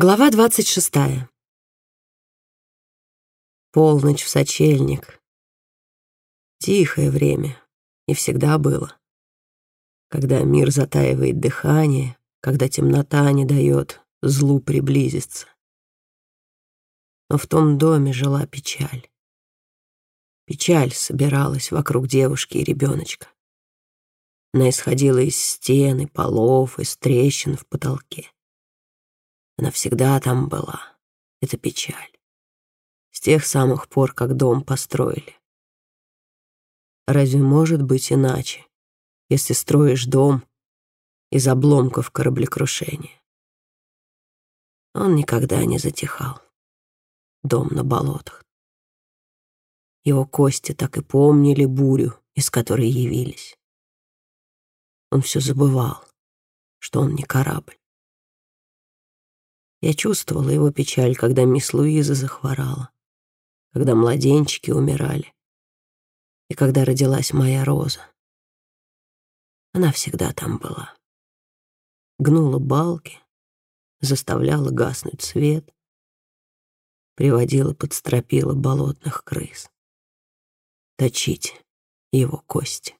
Глава двадцать шестая. Полночь в сочельник. Тихое время, и всегда было. Когда мир затаивает дыхание, когда темнота не дает злу приблизиться. Но в том доме жила печаль. Печаль собиралась вокруг девушки и ребеночка. Она исходила из стены, полов, из трещин в потолке. Она всегда там была. Это печаль. С тех самых пор, как дом построили. Разве может быть иначе, если строишь дом из обломков кораблекрушения? Он никогда не затихал. Дом на болотах. Его кости так и помнили бурю, из которой явились. Он все забывал, что он не корабль. Я чувствовала его печаль, когда мисс Луиза захворала, когда младенчики умирали и когда родилась моя Роза. Она всегда там была. Гнула балки, заставляла гаснуть свет, приводила под стропила болотных крыс. Точить его кости.